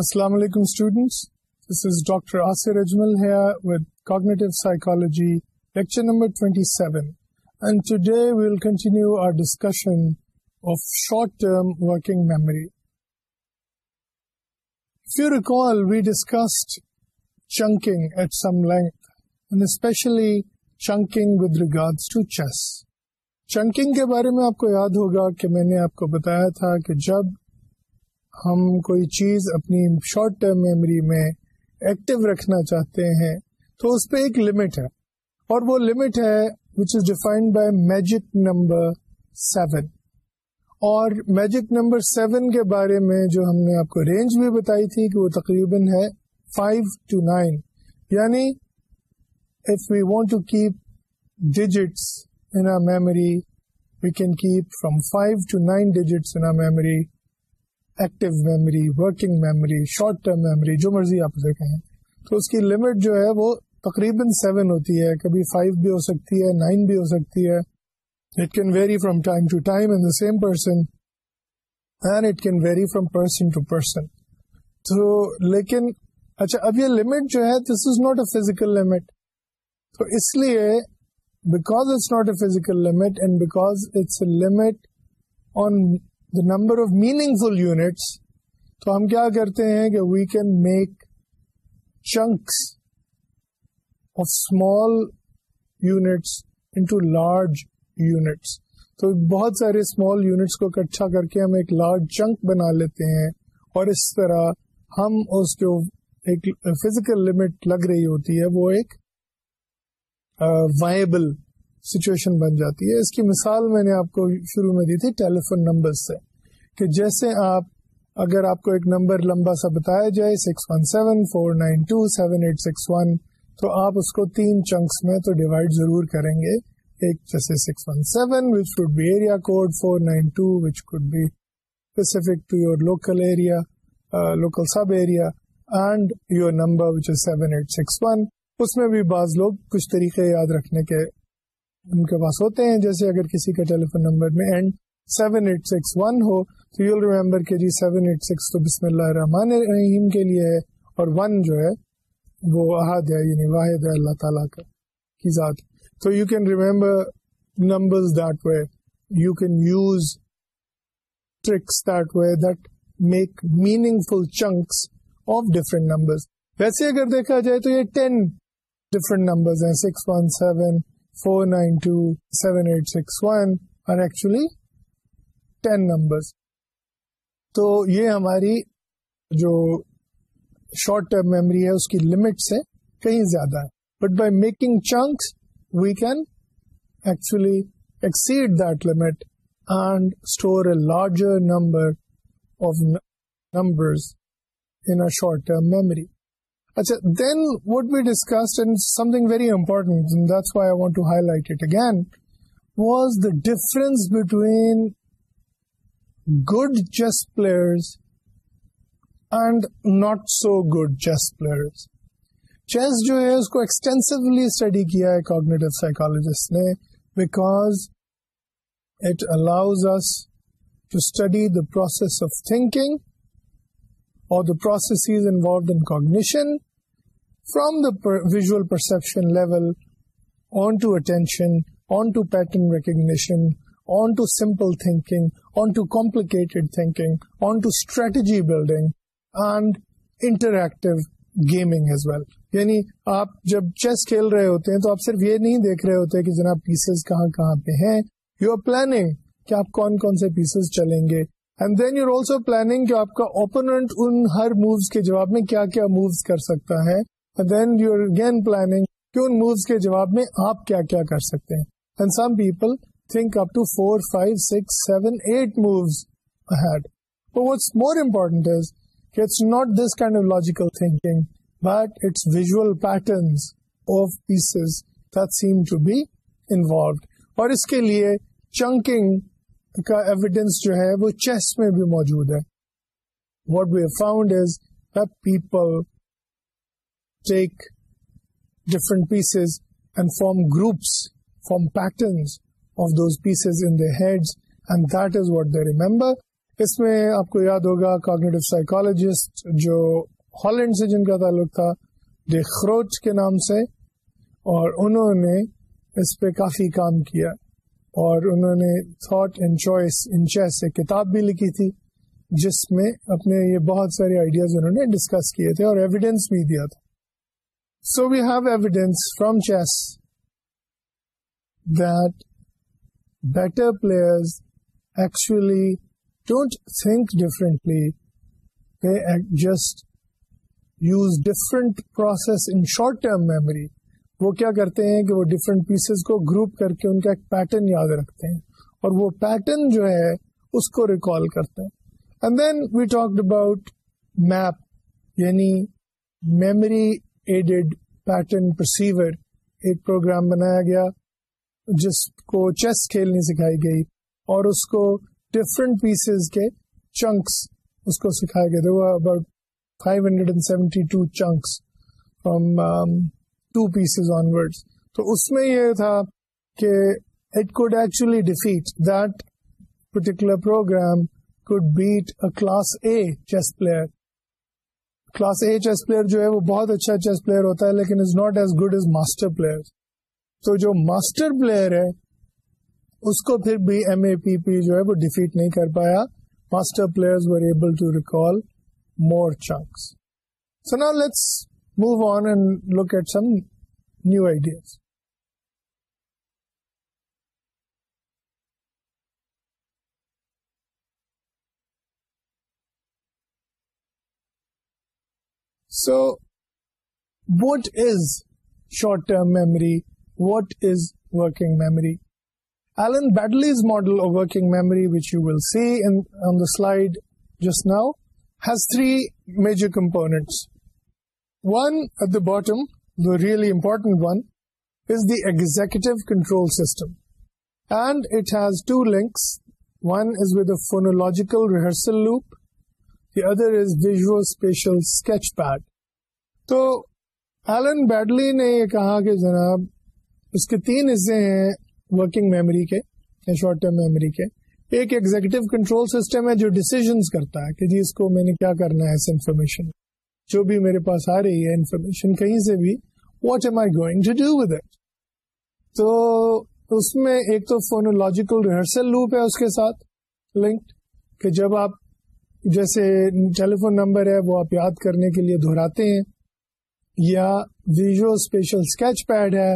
السلام علیکم students memory recall we discuss chunking at some length especially chunking chunking کے بارے میں آپ کو یاد ہوگا کہ میں نے آپ کو بتایا تھا کہ جب ہم کوئی چیز اپنی شارٹ ٹرم میموری میں ایکٹیو رکھنا چاہتے ہیں تو اس پہ ایک لمٹ ہے اور وہ لمٹ ہے which is defined by magic number seven اور میجک نمبر سیون کے بارے میں جو ہم نے آپ کو رینج بھی بتائی تھی کہ وہ تقریباً ہے فائیو ٹو نائن یعنی if we want to keep digits in memory we can keep from five to nine digits in memory active memory working memory short term memory جو مرضی آپ اسے کہیں تو اس کی لمٹ جو ہے وہ تقریباً سیون ہوتی ہے کبھی فائیو بھی ہو سکتی ہے نائن بھی ہو سکتی ہے it can vary from time to time in the same person and it can vary from person to person تو لیکن اچھا اب یہ لمٹ جو ہے this is not a physical limit تو اس لیے because it's not a physical limit and because it's a limit on number of meaningful units تو ہم کیا کرتے ہیں کہ we can make small units into large units تو بہت سارے اسمال یونٹس کو اکٹھا کر کے ہم ایک لارج چنک بنا لیتے ہیں اور اس طرح ہم اس کو ایک فزیکل لمٹ لگ رہی ہوتی ہے وہ ایک وائبل سچویشن بن جاتی ہے اس کی مثال میں نے آپ کو شروع میں دی تھی ٹیلیفون نمبر سے کہ جیسے آپ اگر آپ کو ایک نمبر لمبا سا بتایا جائے six one seven four nine eight six one تو آپ اس کو تین چنکس میں تو ڈیوائڈ ضرور کریں گے ایک جیسے one seven which be area code four nine two which code be specific to your local area local sub area and your number which is seven eight six one اس میں بھی بعض لوگ کچھ طریقے یاد رکھنے کے ان کے پاس ہوتے ہیں جیسے اگر کسی کا ٹیلیفون نمبر میں and seven eight six one ہو تو یو ویل ریمبر کے جی سیون ایٹ سکس تو بسم اللہ الرحمن الرحیم کے لیے ہے اور ون جو ہے وہ احد ہے یعنی واحد ہے اللہ تعالیٰ کا کی ذات تو you you can can remember that that that way way use tricks make meaningful chunks of ویسے اگر دیکھا جائے تو یہ ٹین ڈفرنٹ نمبرز ہیں six one seven four nine two seven eight six one اور ایکچولی ٹین نمبرز تو یہ ہماری جو شارٹ ٹرم میموری ہے اس کی لمٹ سے کہیں زیادہ ہے but by making chunks we can actually exceed that limit and store a larger number of number short term memory اچھا then we discussed and something very important that's why I want to highlight it again was the difference between good chess players and not so good chess player chess جو ہے اس کو extensively study کیا ہے cognitive psychologist نے because the process of thinking اور the process is involved in cognition from the visual perception level on to attention on to pattern recognition on to simple thinking complicated thinking, strategy building and interactive یعنی آپ جب chess کھیل رہے ہوتے ہیں تو آپ صرف یہ نہیں دیکھ رہے ہوتے کہ جناب پیسز کہاں کہاں پہ ہیں یو آر پلاننگ کہ آپ کون کون سے پیسز چلیں گے and then you also planning کہ آپ کا اوپوننٹ ان ہر مووز کے جواب میں کیا کیا مووز کر سکتا ہے دین یو اگین پلاننگ کہ ان مووز کے جواب میں آپ کیا کیا کر سکتے ہیں and some people up four five six seven eight move ahead what more important not this kind of logical thinking but it's visual patterns pieces then to be involved اور اس کے لیے چنکنگ کا ایویڈینس جو ہے وہ chess میں بھی موجود ہے what we found is people take different pieces and form groups form patterns of those pieces in their heads and that is what they remember اس میں آپ کو یاد ہوگا کاگنیٹو سائیکولوجسٹ جو ہالینڈ سے جن کا تعلق تھا خروچ کے نام سے اور انہوں نے اس پہ کافی کام کیا اور انہوں نے thought and choice in chess ایک کتاب بھی لکھی تھی جس میں اپنے یہ بہت سارے آئیڈیاز انہوں نے ڈسکس کیے تھے اور ایویڈینس بھی دیا تھا so we have evidence from chess that better players actually don't think differently. They just use different process in short term memory. وہ کیا کرتے ہیں کہ وہ ڈفرینٹ پیسز کو گروپ کر کے ان کا ایک پیٹرن یاد رکھتے ہیں اور وہ پیٹرن جو ہے اس کو ریکال کرتے ہیں and then we talked about MAPP یعنی میمری ایڈیڈ پیٹرن پرسیور ایک پروگرام بنایا گیا جس کو چیس کھیلنی سکھائی گئی اور اس کو ڈفرنٹ پیسز کے چنکس اس کو سکھائے گئے وہ about five hundred and seventy two chunks from two piece onward تو اس میں یہ تھا کہ it could actually defeat that particular program could beat a class A chess player class A chess player جو ہے وہ بہت اچھا چیس پلیئر ہوتا ہے لیکن is not as good master player تو جو ماسٹر پلیئر ہے اس کو پھر بھی ایم اے پی پی جو ہے وہ ڈیفیٹ نہیں کر پایا master player able to recall more chunks so نا let's move on and look at some new ideas so what is short term memory what is working memory Baddeley is model of working memory which you will see on the slide جس now has three major component that um the really important the executive control system and it has two links one is with phonological rehearsal loop there is visual spatial sketch pad تو Alan Baddeley نے یہ کہا کہ جناب اس کے تین حصے ہیں ورکنگ میموری کے شارٹ ٹرم میموری کے ایک ایگزیکٹو کنٹرول سسٹم ہے جو ڈیسیزنس کرتا ہے کہ جی اس کو میں نے کیا کرنا ہے اس انفارمیشن جو بھی میرے پاس آ رہی ہے انفارمیشن کہیں سے بھی what am I going to do with تو اس میں ایک تو فونولوجیکل ریہرسل لوپ ہے اس کے ساتھ لنکڈ کہ جب آپ جیسے ٹیلی فون نمبر ہے وہ آپ یاد کرنے کے لیے دہراتے ہیں یا ویژل اسپیشل اسکیچ پیڈ ہے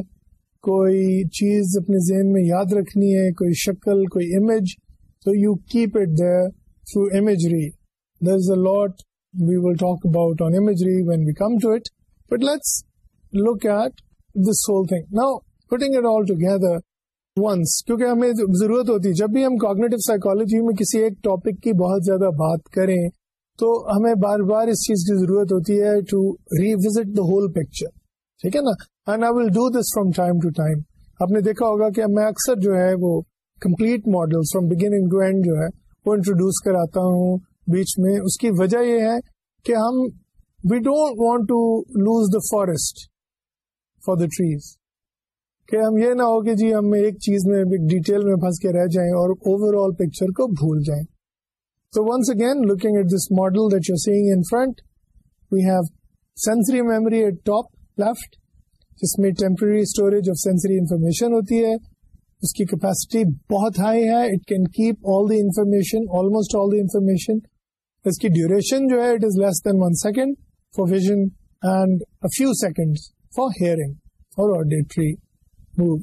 کوئی چیز اپنے ذہن میں یاد رکھنی ہے کوئی شکل کوئی امیج تو you keep it the through imagery there is a lot we will talk about on imagery when we come to it but let's look at this whole thing now putting it all together once کیونکہ ہمیں ضرورت ہوتی ہے جب بھی ہم cognitive psychology میں کسی ایک ٹاپک کی بہت زیادہ بات کریں تو ہمیں بار بار اس چیز کی ضرورت ہوتی ہے to revisit the whole picture ٹھیک ہے نا and I will do this from time to time آپ نے دیکھا ہوگا کہ میں اکثر جو ہے وہ complete model from beginning to end جو ہے وہ انٹروڈیوس کراتا ہوں بیچ میں اس کی وجہ یہ ہے کہ ہم we don't want to lose the forest for the trees کہ ہم یہ نہ ہو کہ جی ہم ایک چیز میں ڈیٹیل میں پھنس کے رہ جائیں اور اوور آل پکچر کو بھول جائیں تو once again looking at this model that you seeing in front we have sensory memory at top left جس میں temporary storage of sensory information ہوتی ہے اس کی کیپیسٹی بہت ہائی ہے it can keep all the information almost all the information اس کی duration جو ہے it is less than one second for vision and few second for hearing اور آڈیٹری موو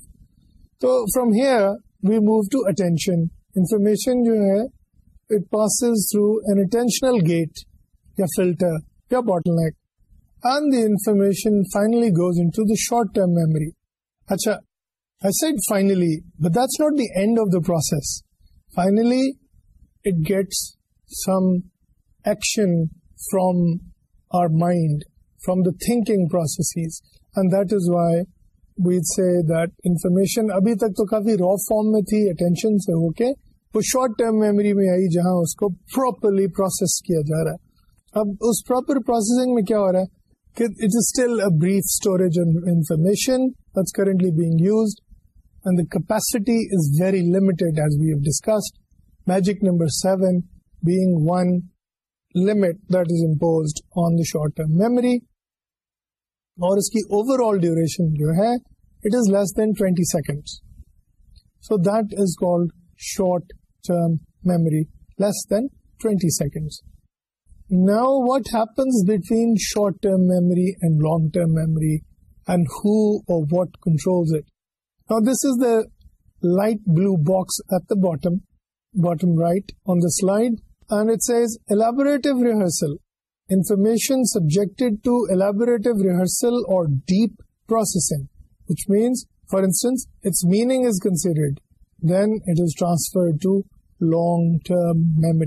تو from here we move to attention information جو ہے it passes through an attentional gate یا filter یا bottleneck and the information finally goes in short term memory اچھا end of the process finally it gets from our mind from the think process and that is why we'd say that information ابھی تک تو کافی رو form میں تھی attention سے ہو کے وہ شارٹ ٹرم میموری میں آئی جہاں اس کو پراپرلی پروسیس کیا جا رہا ہے اب اس پراپر پروسیسنگ میں کیا ہو رہا ہے it is still a brief storage of information that's currently being used and the capacity is very limited as we have discussed magic number 7 being one limit that is imposed on the short term memory اور اس کی overall duration جو ہے it is less than twenty second so that is called short term memory less than twenty second now what happens between short term memory and long term memory اینڈرول ریہرسلمیشن subject rehearsal اور deep processing for instance meaning is considered then اٹرم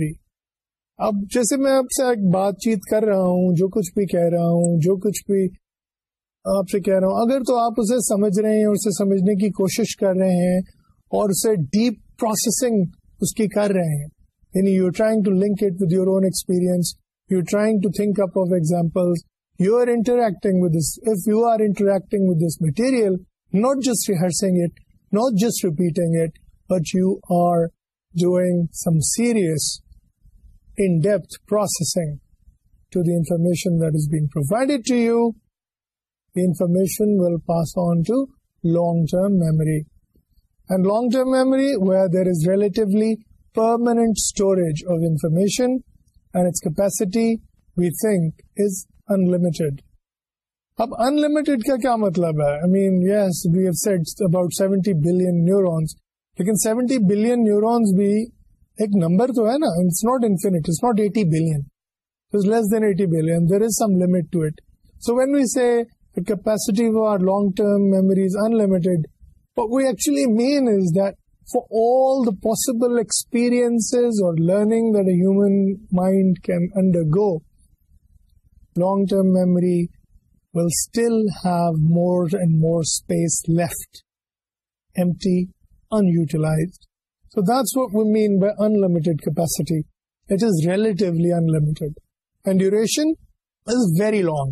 اب جیسے میں آپ سے بات چیت کر رہا ہوں جو کچھ بھی کہہ رہا ہوں جو کچھ بھی آپ سے کہہ رہا ہوں اگر تو آپ اسے سمجھ رہے ہیں اسے سمجھنے کی کوشش کر رہے ہیں اور اسے ڈیپ پروسیسنگ اس کی کر رہے ہیں یعنی you trying to link it with your own you trying to think up of example you are interacting with this if you are interacting with this material not just rehearsing it not just repeating it but you are doing some serious depth processing to the information that is being provided to you the information will pass on to long term memory and long term memory where permanent storage of information and capacity we think and اب ان limited کا کیا مطلب ہے seventy billion neurons بھی ایک number تو ہے نا it's not infinite it's not eighty billion billion is less than eighty there some limit to it so when we capacity for our long term memories we actually mean is that for all the possible experience learning that a human mind can undergo long term memory will still have more and more space left empty unutilised So that's what we mean by unlimited capacity. It is relatively unlimited. And duration is very long.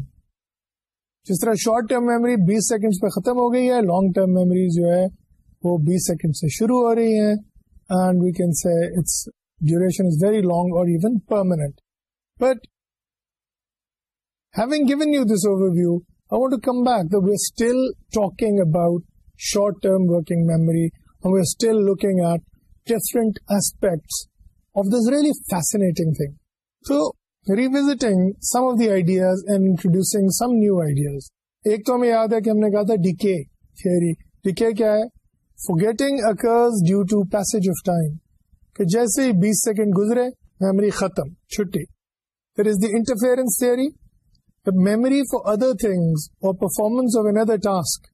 جس طرح short term memory بیس second پہ ختم ہو گئی ہے long term memory جو ہے وہ بیس سیکنڈ سے شروع ہو رہی ہیں and we can see its duration is very long اور even permanent but having given you this overview I want to come back we are still talking about short term working memory we are still looking at different aspects of this really fascinating revising some of the ideas and introducing some new ideas ایک تو ہمیں یاد ہے کہ ہم نے کہا تھا ڈیکے تھیوری ڈیکے کیا ہے forgetting occurs due to piece of time کہ جیسے ہی بیس سیکنڈ گزرے میموری ختم چھٹی there is the interference memory for other things اور performance of an other task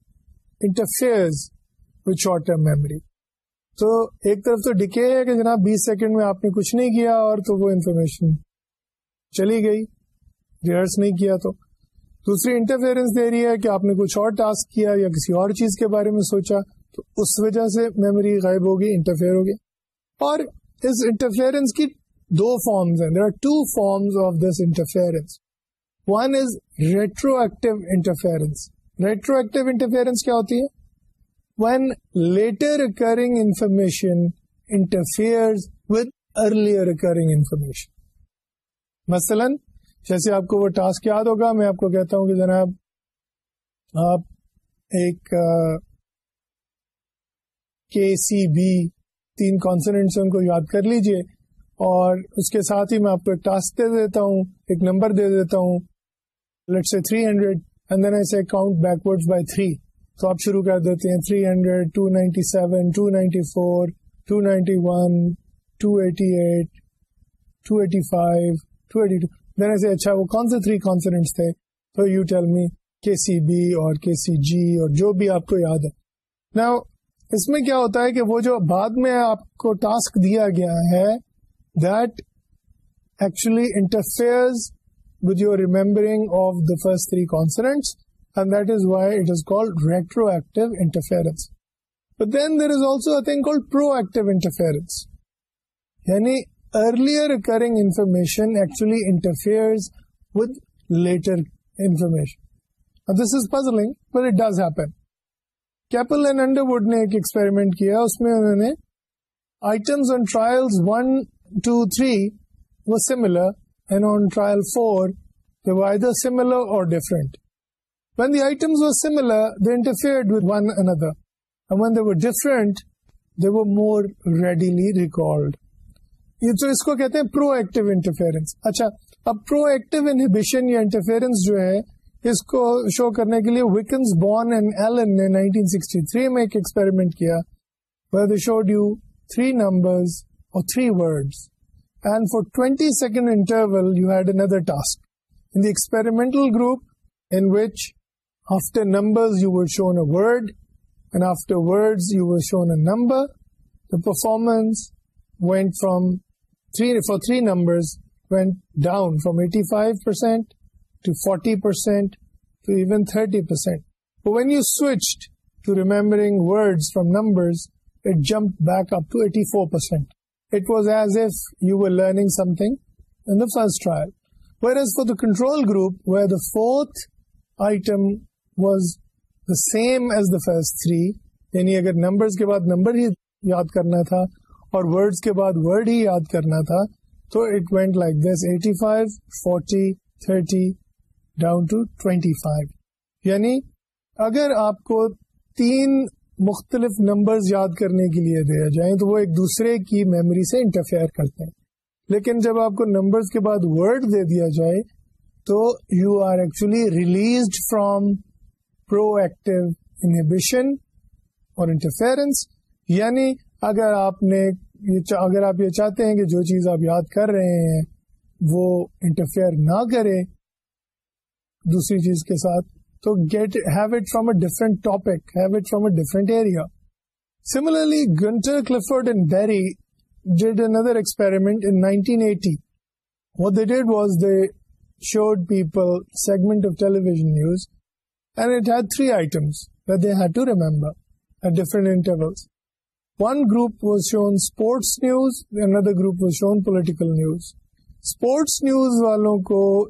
interfere with short term memory تو ایک طرف تو ڈکے ہے کہ جناب بیس سیکنڈ میں آپ نے کچھ نہیں کیا اور تو وہ انفارمیشن چلی گئی ریہرس نہیں کیا تو دوسری انٹرفیئرنس دے رہی ہے کہ آپ نے کچھ اور ٹاسک کیا یا کسی اور چیز کے بارے میں سوچا تو اس وجہ سے میموری غائب ہوگی انٹرفیئر ہوگی اور اس انٹرفیئرنس کی دو فارمز ہیں there are two forms of this interference one is retroactive interference retroactive interference کیا ہوتی ہے when later occurring information interfere with earlier occurring information مثلاً جیسے آپ کو وہ ٹاسک یاد ہوگا میں آپ کو کہتا ہوں کہ جناب آپ ایک کے سی بی تین کانسنٹس ان کو یاد کر لیجیے اور اس کے ساتھ ہی میں آپ کو ایک ٹاسک دے دیتا ہوں ایک نمبر دے دیتا ہوں سے three hundred backward by three تو آپ شروع کر دیتے ہیں 300, 297, 294, 291, 288, 285, 282 فور میں نے اچھا وہ کون سے تھری کانسنٹ تھے تو you tell me K C B اور کے سی جی اور جو بھی آپ کو یاد ہے نا اس میں کیا ہوتا ہے کہ وہ جو بعد میں آپ کو ٹاسک دیا گیا ہے that actually interfere with your remembering of the first three consonants and that is why it is called retroactive interference. But then there is also a thing called proactive interference. Yani earlier occurring information actually interferes with later information. Now this is puzzling, but it does happen. Keppel and Underwood نے ایک experiment کیا اس میں انہوں نے items on trial one two three و similar and on trial four the wider similar or different ونٹمزر دی اچھا اب کو شو کرنے کے لیے میں ایکسپیریمنٹ کیا for 20 تھری interval اور three another and four twenty experimental group group which numbers went from three نمبرزینٹ to forty percent to even thirty percent when you switched to remembering from numbers back up four percent was as if you were learning whereas go the control group were item was the same as the first three یعنی اگر numbers کے بعد number ہی یاد کرنا تھا اور word کے بعد ہی یاد کرنا تھا تو it went like this down to یعنی اگر آپ کو تین مختلف نمبرز یاد کرنے کے لیے دیا جائیں تو وہ ایک دوسرے کی میموری سے انٹرفیئر کرتے ہیں لیکن جب آپ کو نمبرز کے بعد ورڈ دے دیا جائے تو you are actually released from proactive inhibition اور انٹرفیئرنس یعنی اگر آپ نے اگر آپ یہ چاہتے ہیں کہ جو چیز آپ یاد کر رہے ہیں وہ انٹرفیئر نہ کرے دوسری چیز کے ساتھ تو get have it from a different topic have it from a different area similarly Gunter did in dairy that in ایکسپیرمنٹین eighty did was they showed people segment of television news news والوں کو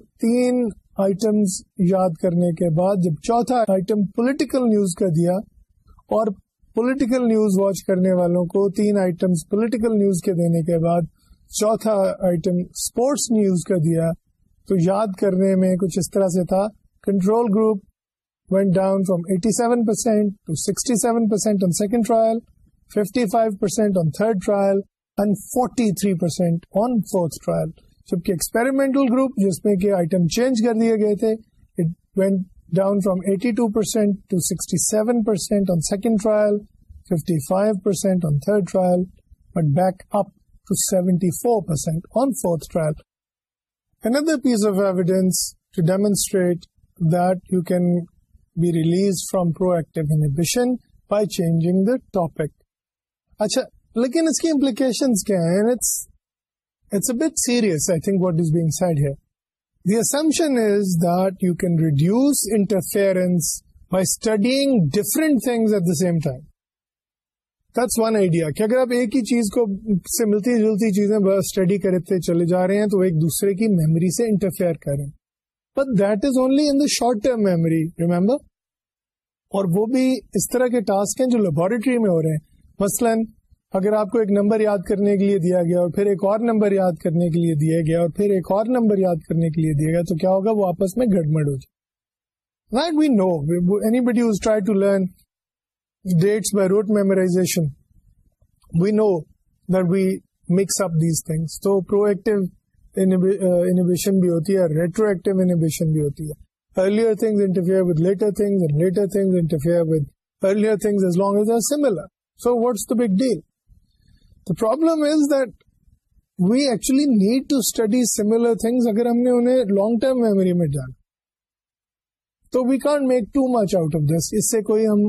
دیا اور political news watch کرنے والوں کو تین items political news کے دینے کے بعد چوتھا آئٹم اسپورٹس نیوز کا دیا تو یاد کرنے میں کچھ اس طرح سے تھا control group went down from eighty seven percent percent forty three percentile group جس میں piece of evidence to demonstrate that you can be released انج دا ٹاپک اچھا لیکن اس کی امپلیکیشن کیا ہیں serious what is being said had دیشن reduce interfere at the same time this one idea کہ اگر آپ ایک ہی چیز کو سے ملتی جلتی چیزیں اسٹڈی کرتے چلے جا رہے ہیں تو ایک دوسرے کی میموری سے انٹرفیئر کریں but is only in the term memory remember اور وہ بھی اس طرح کے ٹاسک ہیں جو لیبوریٹری میں ہو رہے ہیں مثلا اگر آپ کو ایک نمبر یاد کرنے کے لیے دیا گیا اور پھر ایک اور نمبر یاد کرنے کے لیے دیا گیا اور پھر ایک اور نمبر یاد کرنے کے لیے دیا گیا تو کیا ہوگا وہ آپس میں گڑمڑ ہو جائے we know anybody try to learn dates by rote memorisation we know that we mix up these things تو پرو ایکٹیو انہیبیشن uh, بھی ہوتی ہے ریٹرو ایکٹیو انہیبیشن بھی ہوتی ہے earlier things interfere with later things and later things interfere with earlier things as long as are similar so what's the big deal the problem is that we actually need to study similar things اگر ہم نے انہیں long term memory میں ڈالا تو we can't make too much out of this اس سے کوئی ہم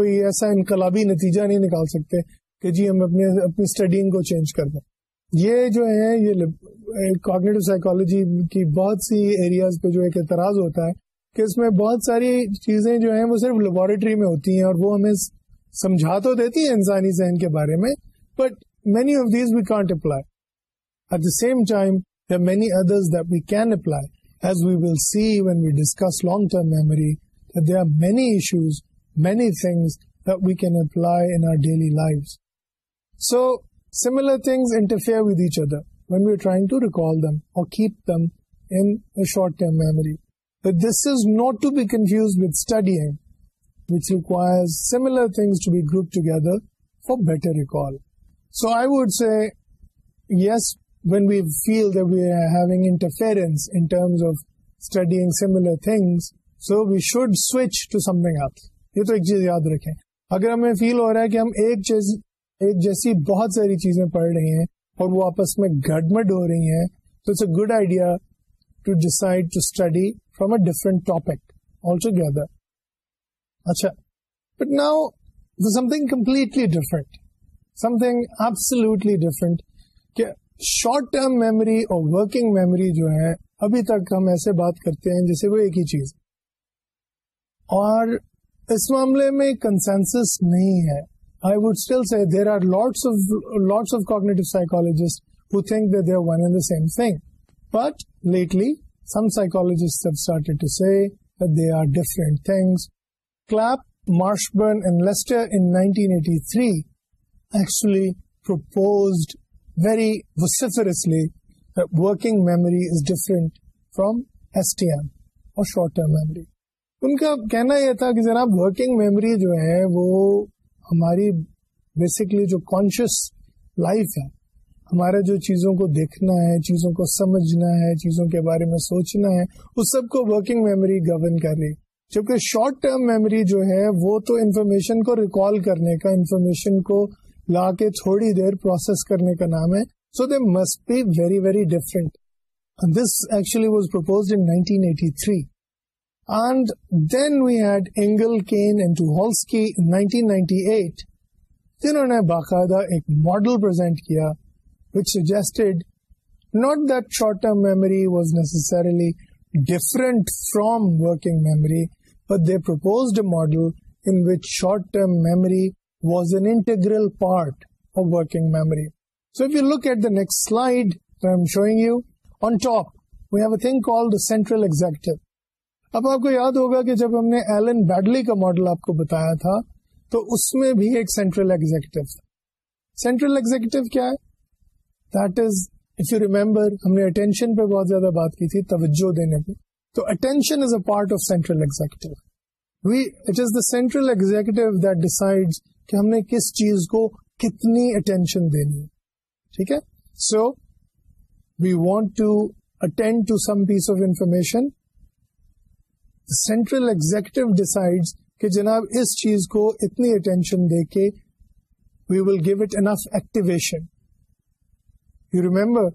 کوئی ایسا انقلابی نتیجہ نہیں نکال سکتے کہ جی ہم اپنے اپنی اسٹڈیگ کو چینج کر دیں یہ جو ہے یہ کوگنیٹو کی بہت سی ایریاز پہ جو ایک اعتراض ہوتا ہے کہ اس میں بہت ساری چیزیں جو ہیں وہ صرف لیبوریٹری میں ہوتی ہیں اور وہ ہمیں سمجھا تو دیتی ہیں انسانی ذہن کے بارے میں but many of these we can't apply at the same time many others that we can apply as we we will see when discuss long term memory are many issues many things that we can apply in daily life so similar thing interfere for بیٹرفیئر یہ تو ایک چیز یاد رکھے اگر ہمیں فیل ہو رہا ہے کہ ہم ایک چیز ایک جیسی بہت ساری چیزیں پڑھ رہی ہیں اور وہ آپس میں گڈمڈ ہو رہی ہیں تو it's a good idea to decide to study from a different topic altogether اچھا but now something completely different something absolutely different کہ شارٹ ٹرم میموری اور ورکنگ میموری جو ہے ابھی تک ہم ایسے بات کرتے ہیں جیسے وہ ایک ہی چیز اور اس معاملے میں کنسنسس نہیں ہے شارٹ ٹرم میموری ان کا کہنا یہ تھا کہ جناب ورکنگ میموری جو ہے وہ ہماری بیسکلی جو کانشیس لائف ہے ہمارے جو چیزوں کو دیکھنا ہے چیزوں کو سمجھنا ہے چیزوں کے بارے میں سوچنا ہے اس سب کو ورکنگ میموری گورن کر رہی جبکہ شارٹ ٹرم میموری جو ہے وہ تو انفارمیشن کو ریکال کرنے کا انفارمیشن کو لا کے تھوڑی دیر پروسیس کرنے کا نام ہے so they must be very very different this actually was propose eighty three And then we had Engel, Kane and Tucholsky in 1998. جنہوں نے باقاعدہ ایک model present کیا which suggested not that short-term memory was necessarily different from working memory but they proposed a model in which short-term memory was an integral part of working memory. So if you look at the next slide that I'm showing you, on top we have a thing called the central executive. اب آپ کو یاد ہوگا کہ جب ہم نے Alan Baddeley کا ماڈل آپ کو بتایا تھا تو اس میں بھی ایک سینٹرل ایگزیکٹو تھا سینٹرل ایگزیکٹو کیا ہے that is if you remember ہم نے اٹینشن پہ بہت زیادہ بات کی تھی توجہ دینے پہ تو attention is a part of central executive we it is the central executive that decide کہ ہم نے کس چیز کو کتنی اٹینشن دینی ہے ٹھیک ہے so we want to attend to some piece of information central executive decide کہ جناب اس چیز کو اتنی اٹینشن دے کے we will give it enough activation you remember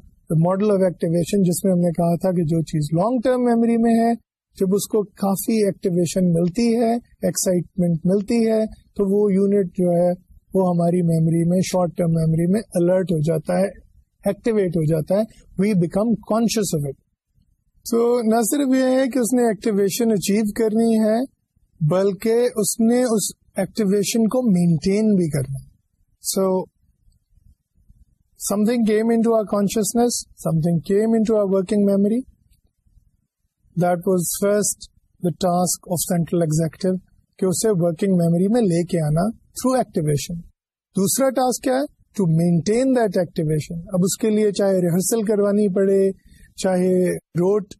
model of activation جس میں ہم نے کہا تھا کہ جو چیز لانگ ٹرم میموری میں ہے جب اس کو کافی ایکٹیویشن ملتی ہے ایکسائٹمنٹ ملتی ہے تو وہ یونٹ جو ہے وہ ہماری میموری میں شارٹ ٹرم میموری میں الرٹ ہو جاتا ہے ایکٹیویٹ ہو جاتا ہے we become conscious of it so نہ صرف یہ ہے کہ اس نے ایکٹیویشن اچیو کرنی ہے بلکہ اس نے اس ایکٹیویشن کو مینٹین بھی کرنا so something came in memory that was first the task of central executive کہ اسے ورکنگ میموری میں لے کے آنا تھرو ایکٹیویشن دوسرا ٹاسک کیا ہے ٹو مینٹین دیٹ ایکٹیویشن اب اس کے لیے چاہے ریہرسل کروانی پڑے چاہے روڈ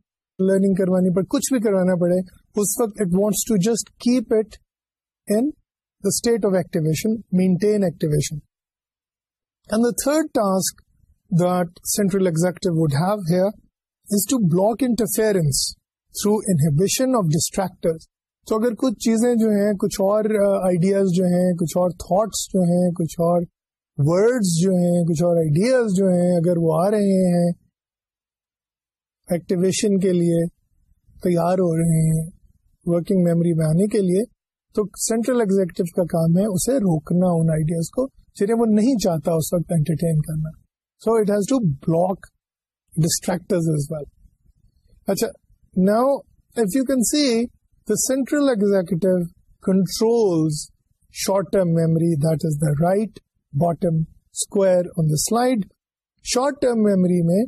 لرننگ کروانی پڑے کچھ بھی کروانا پڑے اس وقت it wants to just keep it in state of activation maintain activation and the third task executive would have here is to block interference through inhibition of distractor تو اگر کچھ چیزیں جو ہیں کچھ اور آئیڈیاز جو ہیں کچھ اور تھاٹس جو ہیں کچھ اور ورڈز جو ہیں کچھ اور آئیڈیاز جو ہیں اگر وہ آ رہے ہیں ایکٹیویشن کے لیے تیار ہو رہے ہیں ورکنگ میموری میں آنے کے لیے تو سینٹرل ایگزیکٹو کا کام ہے اسے روکنا ان آئیڈیاز کو جنہیں وہ نہیں چاہتا اس وقت انٹرٹین کرنا so it has to block distractor اچھا now you can see the central executive control short term memory that is the right bottom square on the slide short term memory میں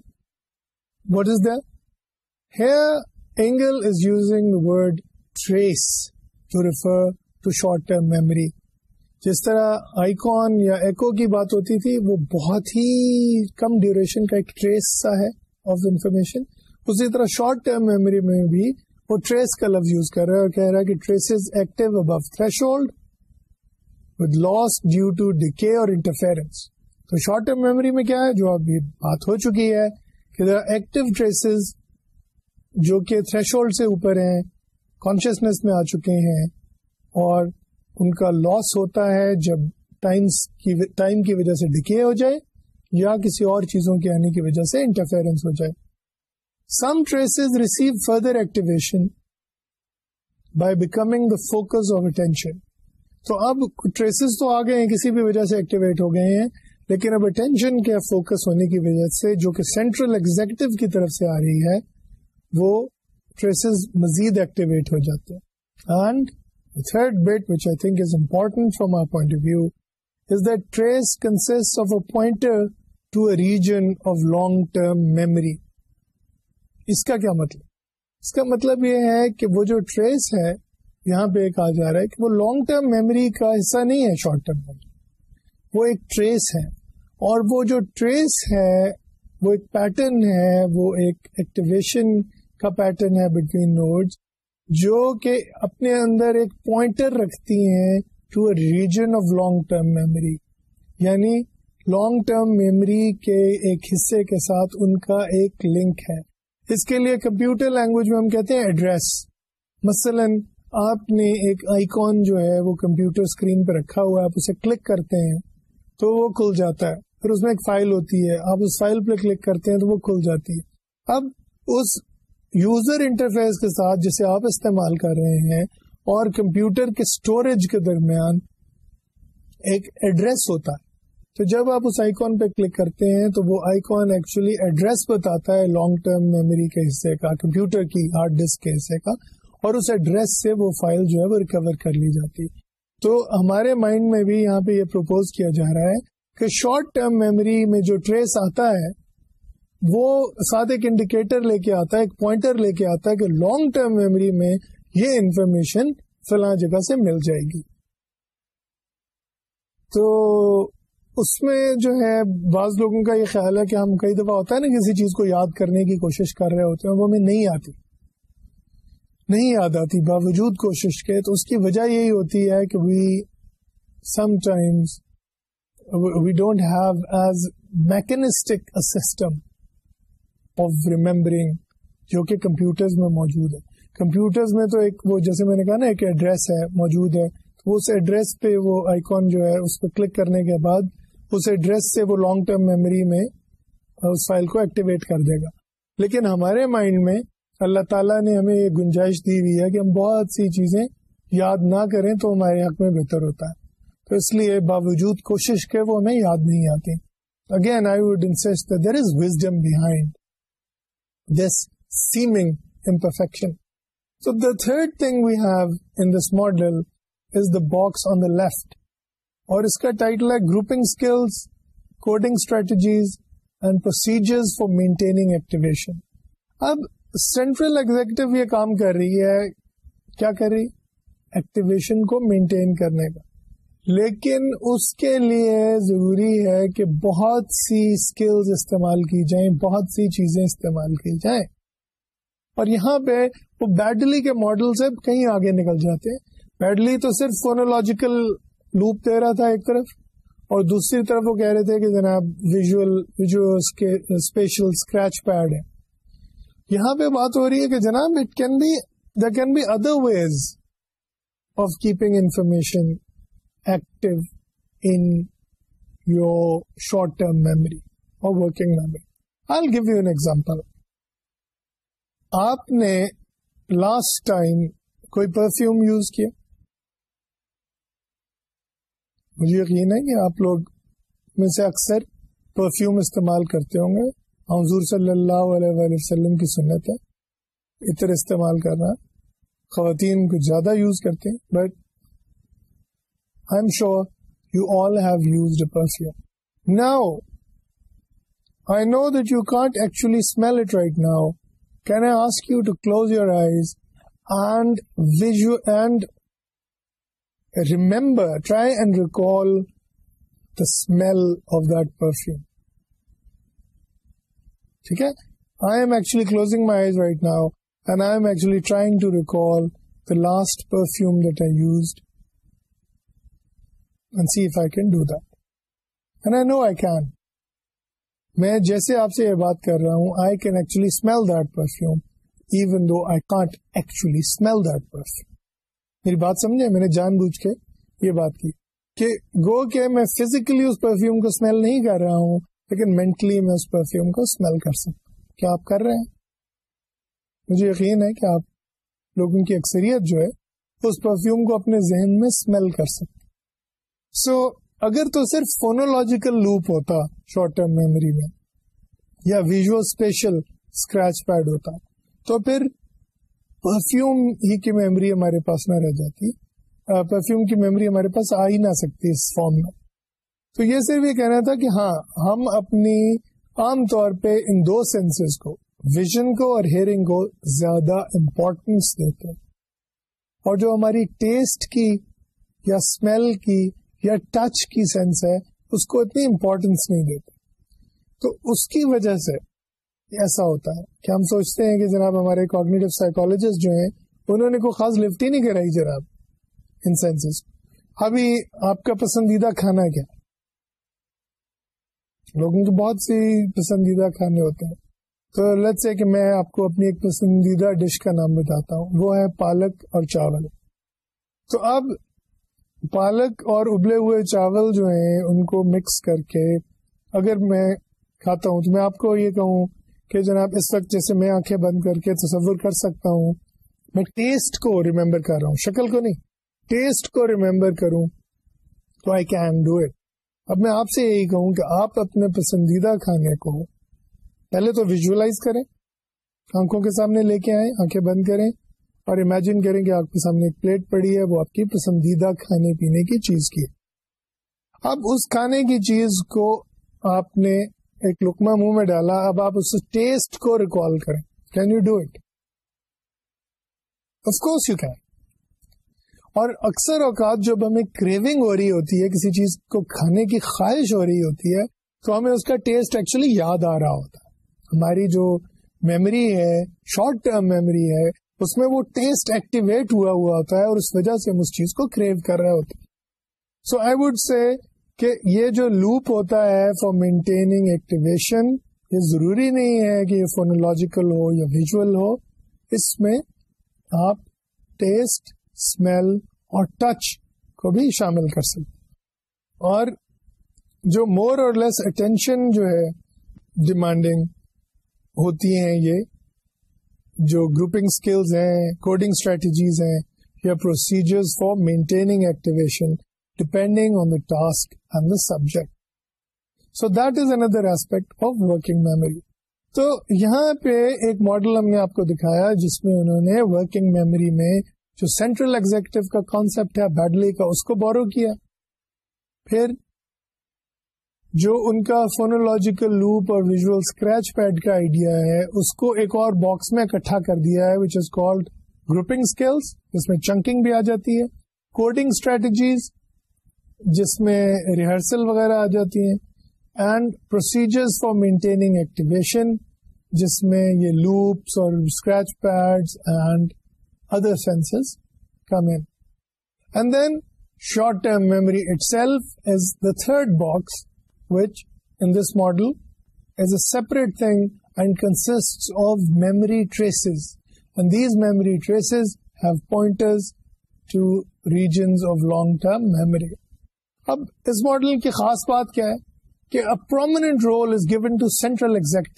what is Engel Engle is using word trace to refer to short term memory جس طرح آئی کون یا eco کی بات ہوتی تھی وہ بہت ہی کم ڈیوریشن کا ایک ٹریس سا ہے آف انفارمیشن اسی طرح شارٹ ٹرم میموری میں بھی وہ ٹریس کا لفظ یوز کر رہا ہے اور کہہ رہا ہے کہ trace is active above threshold with loss due to اور انٹرفیئرنس تو شارٹ ٹرم میموری میں کیا ہے جو اب بات ہو چکی ہے کہ ایکٹیو ٹریسز جو کہ تھریش ہولڈ سے اوپر ہیں کانشیسنیس میں آ چکے ہیں اور ان کا لاس ہوتا ہے جب ٹائمس کی ٹائم کی وجہ سے ڈکے ہو جائے یا کسی اور چیزوں کے آنے کی وجہ سے انٹرفیئرنس ہو جائے some traces receive further activation by becoming the focus of attention تو اب ٹریسز تو آ گئے ہیں کسی بھی وجہ سے ایکٹیویٹ ہو گئے ہیں لیکن اب اٹینشن کے فوکس ہونے کی وجہ سے جو کہ سینٹرل ایگزیکٹو کی طرف سے آ رہی ہے وہ ٹریسز مزید ایکٹیویٹ ہو جاتے ہیں and third bit which I think is important from our point of view is that trace consist of a pointer to a region of long term memory اس کا کیا مطلب اس کا مطلب یہ ہے کہ وہ جو ٹریس ہے یہاں پہ کہا جا رہا ہے کہ وہ لانگ ٹرم میموری کا حصہ نہیں ہے شارٹ ٹرم میموری وہ ایک ٹریس ہے اور وہ جو ٹریس ہے وہ ایک پیٹرن ہے وہ ایک ایکٹیویشن کا پیٹرن ہے بٹوین نوڈ جو کہ اپنے اندر ایک پوائنٹر رکھتی ہیں to a region of long term memory یعنی لانگ ٹرم میموری کے ایک حصے کے ساتھ ان کا ایک لنک ہے اس کے لیے کمپیوٹر لینگویج میں ہم کہتے ہیں ایڈریس مثلا آپ نے ایک آئیکن جو ہے وہ کمپیوٹر اسکرین پہ رکھا ہوا ہے آپ اسے کلک کرتے ہیں تو وہ کھل جاتا ہے پھر اس میں ایک فائل ہوتی ہے آپ اس فائل پہ کلک کرتے ہیں تو وہ کھل جاتی ہے اب اس یوزر انٹرفیس کے ساتھ جسے آپ استعمال کر رہے ہیں اور کمپیوٹر کے اسٹوریج کے درمیان ایک ایڈریس ہوتا ہے تو جب آپ اس آئیکن پہ کلک کرتے ہیں تو وہ آئیکن ایکچولی ایڈریس بتاتا ہے لانگ ٹرم میموری کے حصے کا کمپیوٹر کی ہارڈ ڈسک کے حصے کا اور اس ایڈریس سے وہ فائل جو ہے وہ ریکور کر لی جاتی ہے تو ہمارے مائنڈ میں بھی یہاں پہ یہ پروپوز کیا جا رہا ہے کہ شارٹ ٹرم میموری میں جو ٹریس آتا ہے وہ ساتھ ایک انڈیکیٹر لے کے آتا ہے ایک پوائنٹر لے کے آتا ہے کہ لانگ ٹرم میموری میں یہ انفارمیشن فلاں جگہ سے مل جائے گی تو اس میں جو ہے بعض لوگوں کا یہ خیال ہے کہ ہم کئی دفعہ ہوتا ہے نا کسی چیز کو یاد کرنے کی کوشش کر رہے ہوتے ہیں وہ ہمیں نہیں آتی نہیں یاد آتی باوجود کوشش کے تو اس کی وجہ یہی ہوتی ہے کہ we sometimes we don't have as mechanistic system of remembering جو کہ کمپیوٹرز میں موجود ہے کمپیوٹرز میں میں تو ایک وہ جیسے نے کہا نا ایک ایڈریس ہے موجود ہے تو اس ایڈریس پہ وہ آئیکن جو ہے اس پہ کلک کرنے کے بعد اس ایڈریس سے وہ لانگ ٹرم میموری میں اس فائل کو ایکٹیویٹ کر دے گا لیکن ہمارے مائنڈ میں اللہ تعالیٰ نے ہمیں یہ گنجائش دی ہوئی ہے کہ ہم بہت سی چیزیں یاد نہ کریں تو ہمارے حق میں بہتر ہوتا ہے تو اس لیے باوجود کوشش کے وہ ہمیں یاد نہیں آتی again I insist there is wisdom behind this seeming imperfection so the third thing we have in this model is the box on the left اور اس کا ٹائٹل ہے grouping skills coding strategies and procedures for maintaining activation اب central executive یہ کام کر رہی ہے کیا کر رہی ایکٹیویشن کو مینٹین کرنے کا لیکن اس کے لیے ضروری ہے کہ بہت سی اسکلز استعمال کی جائیں بہت سی چیزیں استعمال کی جائیں اور یہاں پہ وہ بیڈلی کے ماڈل سے کہیں آگے نکل جاتے ہیں بیڈلی تو صرف فونولوجیکل لوپ دے رہا تھا ایک طرف اور دوسری طرف وہ کہہ رہے تھے کہ جناب visual visual spatial scratch pad ہے یہاں پہ بات ہو رہی ہے کہ جناب it can be there can be other ways of keeping information active in your short term memory اور working memory I give you an example آپ نے لاسٹ ٹائم کوئی پرفیوم یوز کیا مجھے یقین ہے کہ آپ لوگ میں سے اکثر پرفیوم استعمال کرتے ہوں گے حضور صلی اللہ علیہ وآلہ وسلم کی سنت ہے عطر استعمال کرنا خواتین کو زیادہ یوز کرتے ہیں but I am sure you all have use perfume now I know that you can't actually smell it right now can I ask you to close your eyes and and remember try and recall the smell of that perfume ٹھیک ہے I am actually closing my eyes right now and I am actually trying to recall the last perfume that that I I I I see can can do and know میں جیسے آپ سے یہ بات کر رہا ہوں I can actually smell that perfume even though I can't actually smell that perfume میری بات سمجھے میں نے جان بوجھ کے یہ بات کی کہ گو کہ میں فزیکلی اس پرفیوم کو اسمیل نہیں کر رہا ہوں لیکن مینٹلی میں اس پرفیوم کو اسمیل کر سکتا کیا آپ کر رہے ہیں مجھے یقین ہے کہ آپ لوگوں کی اکثریت جو ہے اس پرفیوم کو اپنے ذہن میں اسمیل کر سو so, اگر تو صرف فونولوجیکل لوپ ہوتا شارٹ ٹرم میموری میں یا ویژل اسپیشل اسکریچ پیڈ ہوتا تو پھر پرفیوم ہی کی میموری ہمارے پاس نہ رہ جاتی پرفیوم کی میموری ہمارے پاس آ ہی نہ سکتی اس فارم میں تو یہ صرف یہ کہنا تھا کہ ہاں ہم اپنی عام طور پہ ان دو سینسز کو ویژن کو اور ہیئرنگ کو زیادہ امپورٹینس دیتے ہیں اور جو ہماری ٹیسٹ کی یا اسمیل کی یا ٹچ کی سینس ہے اس کو اتنی امپورٹینس نہیں دیتے تو اس کی وجہ سے ایسا ہوتا ہے کہ ہم سوچتے ہیں کہ جناب ہمارے کوگنیٹو سائیکولوجسٹ جو ہیں انہوں نے کوئی خاص لفٹ ہی نہیں کرائی جناب ان سینسز ابھی آپ کا پسندیدہ کھانا کیا لوگوں کے بہت سی پسندیدہ کھانے ہوتے ہیں تو لت سے کہ میں آپ کو اپنی ایک پسندیدہ ڈش کا نام بتاتا ہوں وہ ہے پالک اور چاول تو اب پالک اور ابلے ہوئے چاول جو ہیں ان کو مکس کر کے اگر میں کھاتا ہوں تو میں آپ کو یہ کہوں کہ جناب اس وقت جیسے میں آنکھیں بند کر کے تصور کر سکتا ہوں میں ٹیسٹ کو ریمبر کر رہا ہوں شکل کو نہیں ٹیسٹ کو ریمبر کروں تو آئی کین ڈو اٹ اب میں آپ سے یہی کہوں کہ آپ اپنے پسندیدہ کھانے کو پہلے تو ویژلائز کریں آنکھوں کے سامنے لے کے آئیں آنکھیں بند کریں اور امیجن کریں کہ آپ کے سامنے ایک پلیٹ پڑی ہے وہ آپ کی پسندیدہ کھانے پینے کی چیز کی اب اس کھانے کی چیز کو آپ نے ایک لکما منہ میں ڈالا اب آپ اس ٹیسٹ کو ریکال کریں can you do it of course you can اور اکثر اوقات جب ہمیں کریونگ ہو رہی ہوتی ہے کسی چیز کو کھانے کی خواہش ہو رہی ہوتی ہے تو ہمیں اس کا ٹیسٹ ایکچولی یاد آ رہا ہوتا ہے ہماری جو میموری ہے شارٹ ٹرم میموری ہے اس میں وہ ٹیسٹ ایکٹیویٹ ہوا ہوا ہوتا ہے اور اس وجہ سے ہم اس چیز کو کریو کر رہے ہوتے سو آئی وڈ سے کہ یہ جو لوپ ہوتا ہے فار مینٹیننگ ایکٹیویشن یہ ضروری نہیں ہے کہ یہ فونولوجیکل ہو یا ویژل ہو اس میں آپ ٹیسٹ اسمیل اور ٹچ کو بھی شامل کر سکتے اور جو مور اور لیس اٹینشن جو ہے ڈیمانڈنگ ہوتی ہیں یہ جو گروپنگ اسکلز ہیں کوڈنگ اسٹریٹجیز ہیں یا procedures for maintaining activation depending on the task and the subject so that is another aspect of working memory تو یہاں پہ ایک ماڈل ہم نے آپ کو دکھایا جس میں انہوں نے ورکنگ میموری میں جو سینٹرل ایگزیکٹو کا کانسیپٹ ہے کا اس کو بورو کیا پھر جو ان کا فونولوجیکل لوپ اور اسکریچ پیڈ کا آئیڈیا ہے اس کو ایک اور باکس میں اکٹھا کر دیا ہے وچ از گروپنگ اسکلس جس میں چنکنگ بھی آ جاتی ہے کوڈنگ اسٹریٹجیز جس میں ریہرسل وغیرہ آ جاتی ہیں and procedures for maintaining activation جس میں یہ لوپس اور scratch pad and third box this model is a separate thing and consist of memory traces memory traces to regions of long term memory اب اس ماڈل کی خاص بات کیا ہے کہ a prominent role is given to central executive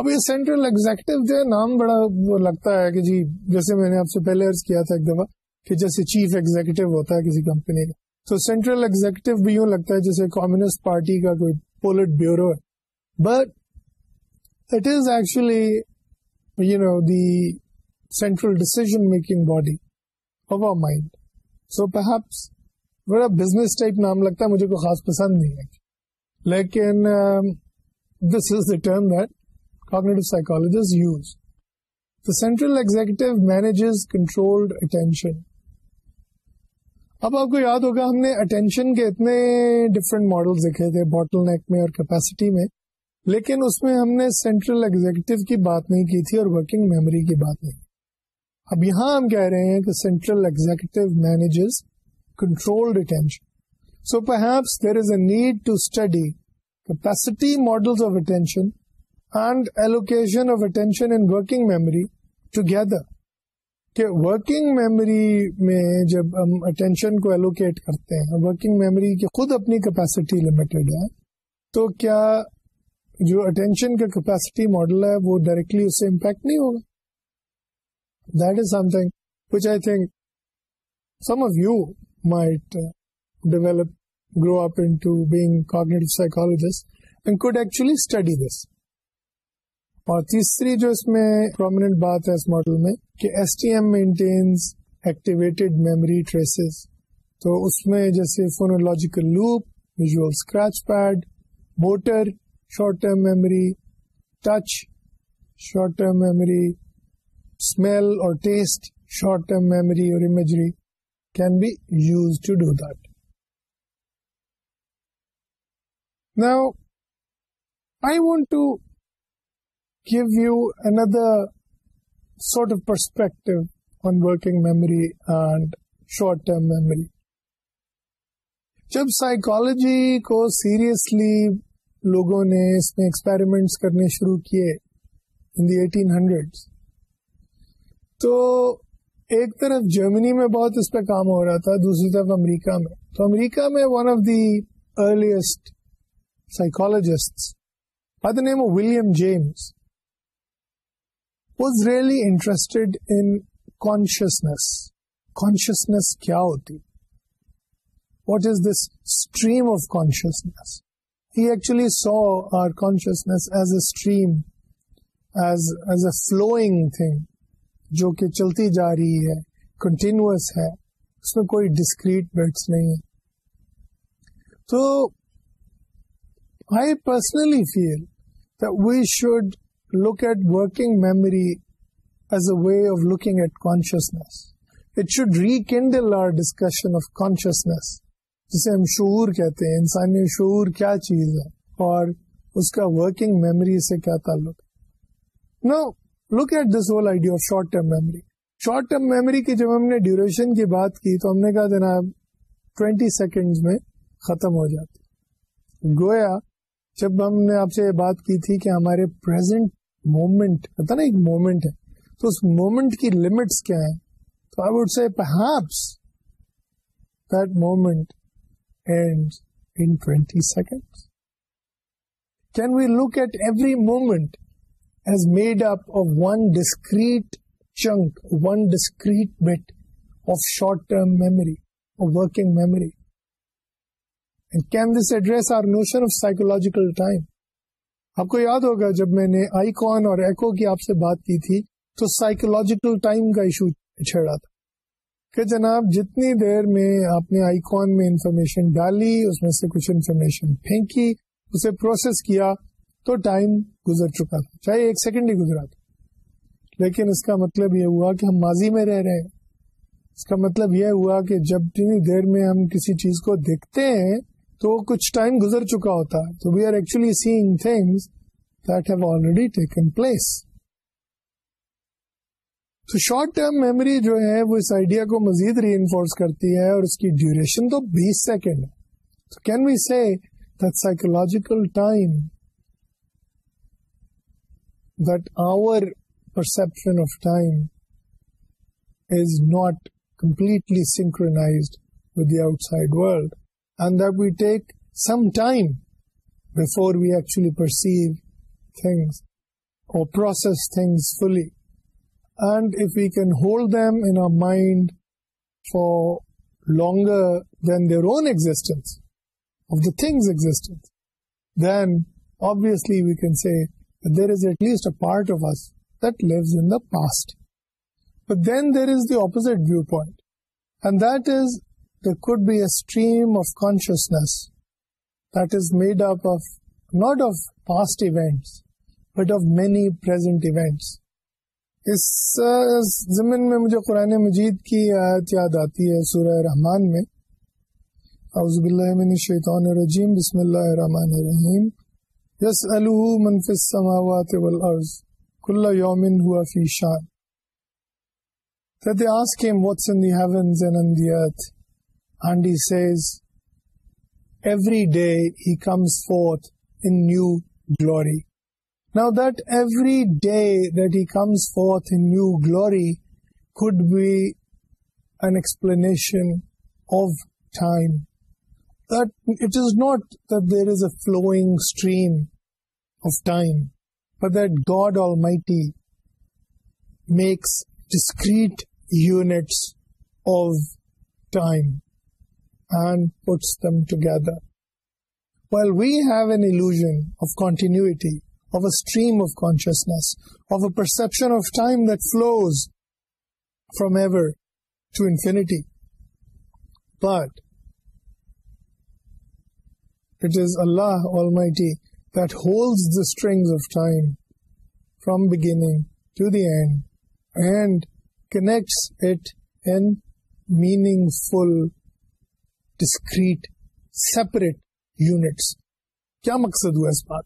اب یہ سینٹرل ایگزیکٹو جو ہے نام بڑا وہ لگتا ہے کہ جی جیسے میں نے آپ سے پہلے کیا تھا ایک دفعہ کہ جیسے چیف ایگزیکٹو ہوتا ہے کسی کمپنی کا تو سینٹرل ایگزیکٹو بھی یوں لگتا ہے جیسے کمیونسٹ پارٹی کا کوئی پولٹ بیورو ہے but it is actually you know the central decision making body of our mind so perhaps بڑا بزنس ٹائپ نام لگتا ہے مجھے کوئی خاص پسند نہیں ہے لیکن this is the term that cognitive psychologists use. The central executive manages controlled attention. اب آپ کو یاد ہوگا ہم نے اٹینشن کے اتنے ڈیفرنٹ ماڈل دیکھے تھے باٹل نیک میں اور کیپیسٹی میں لیکن اس میں ہم نے سینٹرل ایگزیکٹو کی بات نہیں کی تھی اور ورکنگ میموری کی بات نہیں اب یہاں ہم کہہ رہے ہیں کہ central executive manage controlled attention so perhaps there is a need to study capacity model of attention شنشنگ memory memory together کہ ورکنگ میموری میں جب ہم اٹینشن کو ایلوکیٹ کرتے ہیں ورکنگ میموری کی خود اپنی کیپیسٹی لمیٹڈ ہے تو کیا جو اٹینشن کا کیپیسٹی ماڈل ہے وہ ڈائریکٹلی اس سے امپیکٹ نہیں ہوگا that is something which I think some of you might develop grow up being psychologist and could actually study this اور تیسری جو اس میں پرومینٹ بات ہے اس ماڈل میں کہ S T M maintains activated memory traces تو اس میں جیسے phonological loop visual scratch pad motor short term memory touch short term memory smell اور ٹیسٹ شارٹ ٹرم میموری اور imagery can be use to do that now I want to give you another sort of perspective on working memory and short-term memory. جب psychology کو seriously لوگوں نے اس میں experiments کرنے شروع کیے ان دی ایٹین ہنڈریڈ تو ایک طرف جرمنی میں بہت اس پہ کام ہو رہا تھا دوسری طرف امریکہ میں تو امریکہ میں one of the earliest psychologist by the name of William James was really interested in consciousness consciousness کیا ہوتی what is this stream of consciousness he actually saw our consciousness as a stream as as a flowing thing جو کہ چلتی جا رہی ہے continuous ہے اس میں کوئی ڈسکریٹ بینٹس نہیں ہے تو I personally feel we should look at working memory as a way of looking at consciousness. It should rekindle our discussion of consciousness. جسے ہم شعور کہتے ہیں انسانی شعور کیا چیز ہے اور اس کا ورکنگ میموری سے کیا تعلق no look at this whole idea of short term memory short term memory کی جب ہم نے ڈیوریشن کی بات کی تو ہم نے کہا جناب ٹوینٹی سیکنڈ میں ختم ہو جاتی گویا جب ہم نے آپ سے یہ بات کی تھی کہ ہمارے پرزینٹ مومنٹ پتا نا ایک مومنٹ ہے تو اس مومنٹ کی لمٹس کیا ہے تو I and in second can we look at every moment as made up one discrete chunk one discrete bit of short term memory working memory and can this address our notion of psychological time آپ کو یاد ہوگا جب میں نے آئی کون اور eco کی آپ سے بات کی تھی تو سائیکولوجیکل ٹائم کا ایشو چھیڑا تھا کہ جناب جتنی دیر میں آپ نے آئی کون میں انفارمیشن ڈالی اس میں سے کچھ انفارمیشن پھینکی اسے پروسیس کیا تو ٹائم گزر چکا تھا چاہے ایک سیکنڈ ہی گزرا تھا لیکن اس کا مطلب یہ ہوا کہ ہم ماضی میں رہ رہے ہیں اس کا مطلب یہ ہوا کہ جب جتنی دیر میں ہم کسی چیز کو دیکھتے ہیں تو کچھ ٹائم گزر چکا ہوتا ہے تو we are actually seeing things that have already taken place تو شارٹ ٹرم میموری جو ہے وہ اس آئیڈیا کو مزید ری انفورس کرتی ہے اور اس کی ڈیوریشن تو بیس سیکنڈ ہے تو can we see psychological time that our perception of time is not completely synchronized with the outside world and some time before we actually perceive this our mind for long then their own existence the things existence then obviously there is at least a part of it lives in past then there is the opposite view point and this there could be a stream of consciousness that is made up of not of past events but of many present events اس زمین میں مجھے قرآن مجید کی آیت یاد آتی ہے سورہ رحمان میں اعوذ باللہ من الشیطان الرجیم بسم اللہ الرحمن الرحیم یسألوہ من فی السماوات والارض کل یوم ہوا فی شان that they ask him what's in the heavens and in the earth And he says, every day he comes forth in new glory. Now that every day that he comes forth in new glory could be an explanation of time. That it is not that there is a flowing stream of time, but that God Almighty makes discrete units of time and puts them together. While we have an illusion of continuity, of a stream of consciousness, of a perception of time that flows from ever to infinity, but it is Allah Almighty that holds the strings of time from beginning to the end and connects it in meaningful discrete separate units کیا مقصد ہوا اس بات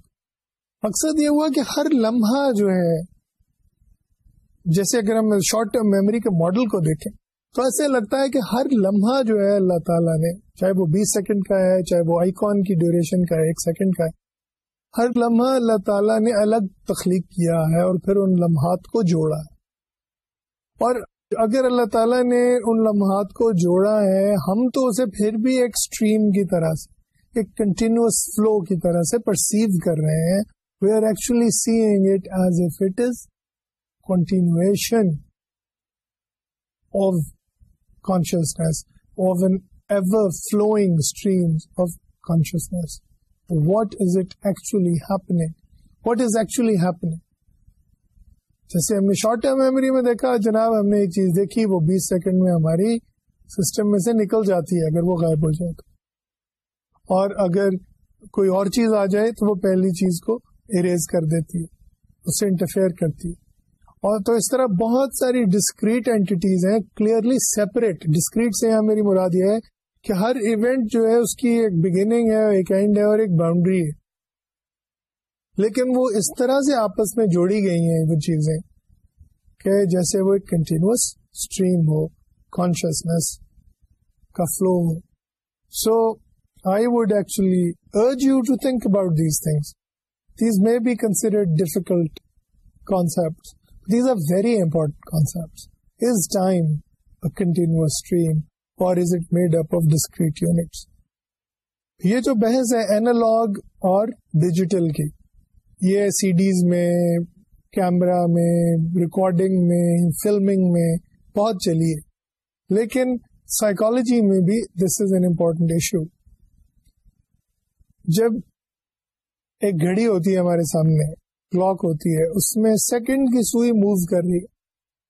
مقصد یہ ہوا کہ ہر لمحہ جو ہے جیسے اگر ہم شارٹ ٹرم میموری کے ماڈل کو دیکھیں تو ایسے لگتا ہے کہ ہر لمحہ جو ہے اللہ تعالیٰ نے چاہے وہ بیس سیکنڈ کا ہے چاہے وہ آئی کون کی ڈیوریشن کا ہے ایک سیکنڈ کا ہے ہر لمحہ اللہ تعالیٰ نے الگ تخلیق کیا ہے اور پھر ان لمحات کو جوڑا ہے اور اگر اللہ تعالیٰ نے ان لمحات کو جوڑا ہے ہم تو اسے پھر بھی ایک سٹریم کی طرح سے ایک کنٹینیوس فلو کی طرح سے پرسیو کر رہے ہیں we are actually seeing it as if it is continuation of consciousness of an ever flowing stream of consciousness what is it actually happening what is actually happening جیسے ہم نے short term memory میں دیکھا جناب ہم نے ایک چیز دیکھی وہ بیس سیکنڈ میں ہماری سسٹم میں سے نکل جاتی ہے اگر وہ غائب ہو جائے تو اور اگر کوئی اور چیز آ جائے تو وہ پہلی چیز کو اریز کر دیتی ہے اس سے انٹرفیئر کرتی ہے اور تو اس طرح بہت ساری ڈسکریٹ اینٹیز ہیں کلیئرلی سیپریٹ ڈسکریٹ سے یہاں میری مراد یہ ہے کہ ہر ایونٹ جو ہے اس کی ایک بگیننگ ہے ایک اینڈ ہے اور ایک باؤنڈری ہے لیکن وہ اس طرح سے آپس میں جوڑی گئی ہیں وہ چیزیں کہ جیسے وہ ایک کنٹینیوس اسٹریم ہو کانشیسنیس کا flow who so I would actually urge you to think about these things these may be considered difficult concept these are very important concept is time continuous stream or is it made up of discrete units یہ جو بحث ہے analog اور digital کی یہ سی days میں camera میں recording میں فلمنگ میں بہت چلی ہے لیکن سائیکالوجی میں بھی this is an important issue جب ایک گھڑی ہوتی ہے ہمارے سامنے کلاک ہوتی ہے اس میں سیکنڈ کی سوئی موو کر رہی ہے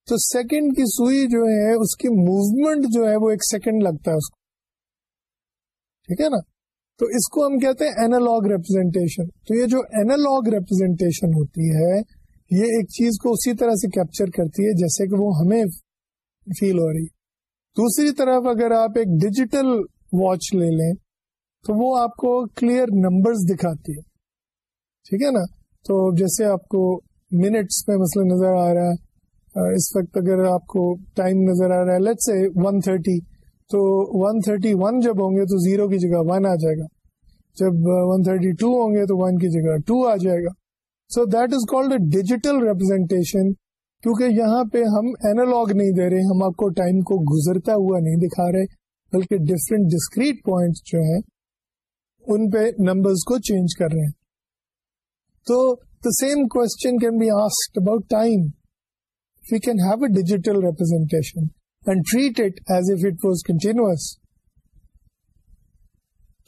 تو سیکنڈ کی سوئی جو ہے اس کی موومنٹ جو ہے وہ ایک سیکنڈ لگتا ہے اس کو ٹھیک ہے نا تو اس کو ہم کہتے ہیں اینالگ ریپرزینٹیشن تو یہ جو اینالگ ریپرزینٹیشن ہوتی ہے یہ ایک چیز کو اسی طرح سے کیپچر کرتی ہے جیسے کہ وہ ہمیں فیل ہو رہی دوسری طرف اگر آپ ایک ڈیجیٹل واچ لے لیں تو وہ آپ کو کلیئر نمبرز دکھاتی ہے ٹھیک ہے نا تو جیسے آپ کو منٹس میں مسئلہ نظر آ رہا ہے اس وقت اگر آپ کو ٹائم نظر آ رہا ہے لیٹ سے ون تھرٹی تو 131 جب ہوں گے تو زیرو کی جگہ 1 آ جائے گا جب 132 تھرٹی ٹو ہوں گے تو 1 کی جگہ 2 آ جائے گا so that is called a digital representation کیونکہ یہاں پہ ہم اینالگ نہیں دے رہے ہم آپ کو ٹائم کو گزرتا ہوا نہیں دکھا رہے بلکہ ڈفرینٹ ڈسکریٹ پوائنٹ جو ہیں ان پہ نمبرز کو چینج کر رہے ہیں تو the same can be asked about time we can have a digital representation and treat it as if it was continuous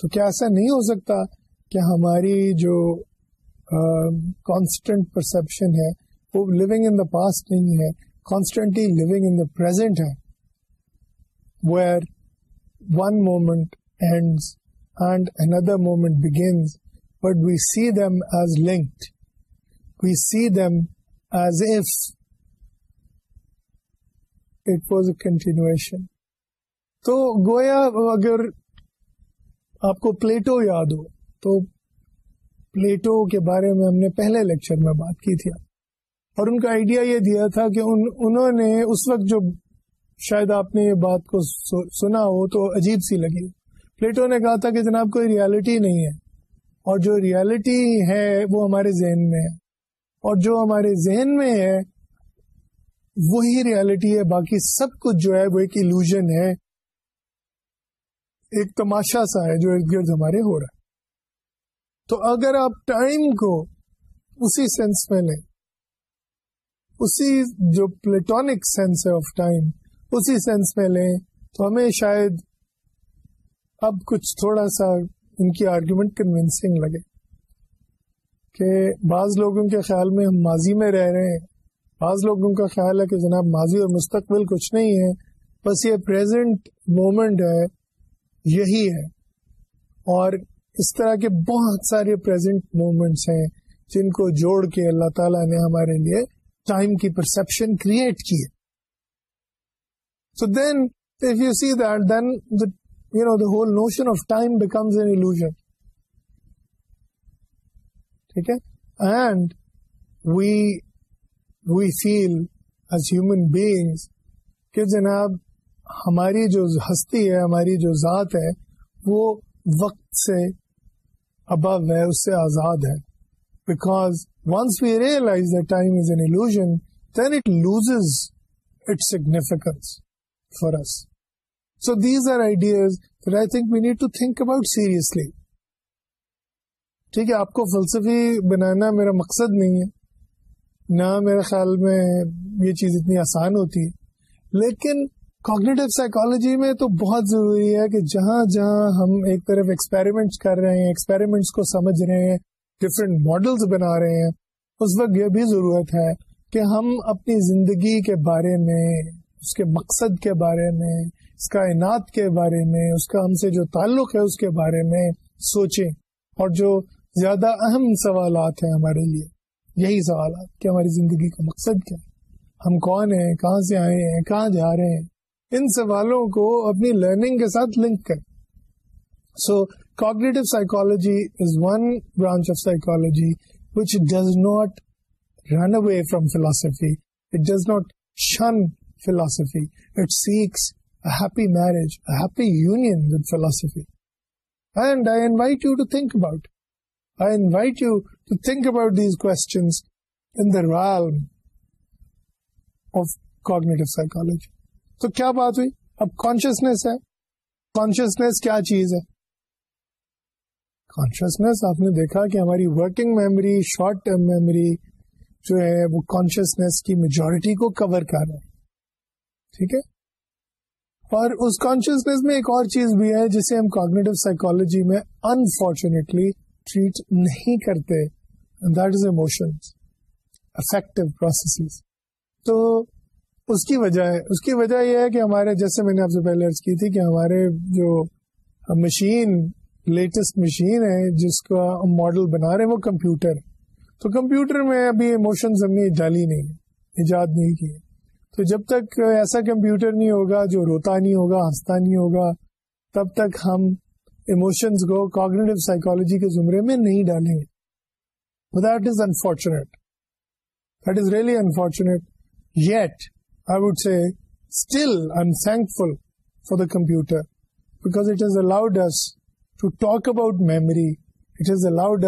تو کیا ایسا نہیں ہو سکتا کہ ہماری جو کانسٹنٹ پرسپشن ہے وہ لونگ ان دا پاسٹ نہیں ہے کانسٹنٹلی لونگ پرزینٹ ہے where one moment and and another moment begins but we see them as linked we see them as if it was a continuation تو گویا اگر آپ کو پلیٹو یاد ہو تو پلیٹو کے بارے میں ہم نے پہلے لیکچر میں بات کی تھی اور ان کا آئیڈیا یہ دیا تھا کہ ان, انہوں نے اس وقت جو شاید آپ نے یہ بات کو سنا ہو تو عجیب سی لگی پلیٹو نے کہا تھا کہ جناب کوئی ریالٹی نہیں ہے اور جو ریالٹی ہے وہ ہمارے ذہن میں ہے اور جو ہمارے ذہن میں ہے وہی ریالٹی ہے باقی سب کچھ جو ہے وہ ایک الوژن ہے ایک تماشا سا ہے جو ارد گرد ہمارے ہو رہا ہے تو اگر آپ ٹائم کو اسی سینس میں لیں اسی جو پلیٹونک سینس ہے آف ٹائم اسی سینس میں لیں تو ہمیں شاید اب کچھ تھوڑا سا ان کی آرگیومنٹ کنوینسنگ لگے کہ بعض لوگوں کے خیال میں ہم ماضی میں رہ رہے ہیں بعض لوگوں کا خیال ہے کہ جناب ماضی اور مستقبل کچھ نہیں ہے بس یہ پریزنٹ مومنٹ ہے یہی ہے اور اس طرح کے بہت سارے پریزنٹ مومنٹس ہیں جن کو جوڑ کے اللہ تعالیٰ نے ہمارے لیے ٹائم کی پرسپشن کریٹ کی ہے so then if you see that then the you know the whole notion of time becomes an illusion ٹھیک ہے and we we feel as human beings کہ جناب ہماری جو ہستی ہے ہماری جو ذات ہے وہ وقت سے ابو ہے اس سے آزاد ہے because once we realise the time is an illusion then it lose it significance for us so these are ideas I think we need to think about seriously ٹھیک ہے آپ کو فلسفی بنانا میرا مقصد نہیں ہے نہ میرے خیال میں یہ چیز اتنی آسان ہوتی ہے لیکن کوگنیٹو سائیکالوجی میں تو بہت ضروری ہے کہ جہاں جہاں ہم ایک طرف ایکسپیریمنٹس کر رہے ہیں ایکسپیریمنٹس کو سمجھ رہے ہیں ڈفرینٹ ماڈلس بنا رہے ہیں اس وقت یہ بھی ضرورت ہے کہ ہم اپنی زندگی کے بارے میں اس کے مقصد کے بارے میں اس کا کے بارے میں اس کا ہم سے جو تعلق ہے اس کے بارے میں سوچیں اور جو زیادہ اہم سوالات ہیں ہمارے لیے یہی سوال کہ ہماری زندگی کا مقصد کیا ہے ہم کون ہیں کہاں سے آئے ہیں کہاں جا رہے ہیں ان سوالوں کو اپنی لرننگ کے ساتھ لنک کریں so cognitive psychology psychology is one branch of which does not run away from philosophy it does not shun philosophy it seeks happy happy marriage union with philosophy and I invite you to think about I invite you to think about these questions think about these cognitive psychology تو کیا بات ہوئی اب consciousness ہے consciousness کیا چیز ہے consciousness آپ نے دیکھا کہ ہماری working memory short term memory جو ہے وہ کانشیسنیس کی میجورٹی کو کور کر رہا ہے ٹھیک ہے اور اس کانشیسنیس میں ایک اور چیز بھی ہے جسے ہم کوگنیٹو سائیکالوجی میں انفارچونیٹلی ٹریٹ نہیں کرتے and that is emotions affective processes تو اس کی وجہ ہے اس کی وجہ یہ ہے کہ ہمارے جیسے میں نے آپ سے پہلے عرض کی تھی کہ ہمارے جو مشین لیٹسٹ مشین ہے جس کا ہم ماڈل بنا رہے ہیں وہ کمپیوٹر تو کمپیوٹر میں ابھی ایموشنز ہم نے ڈالی نہیں ایجاد نہیں کی تو جب تک ایسا کمپیوٹر نہیں ہوگا جو روتا نہیں ہوگا ہنستا نہیں ہوگا تب تک ہم ایموشنز کو کاگریٹیو سائیکالوجی کے زمرے میں نہیں ڈالیں گے unfortunate this really unfortunate yet I would see still in think full for the computer because to talk about memory it is allowed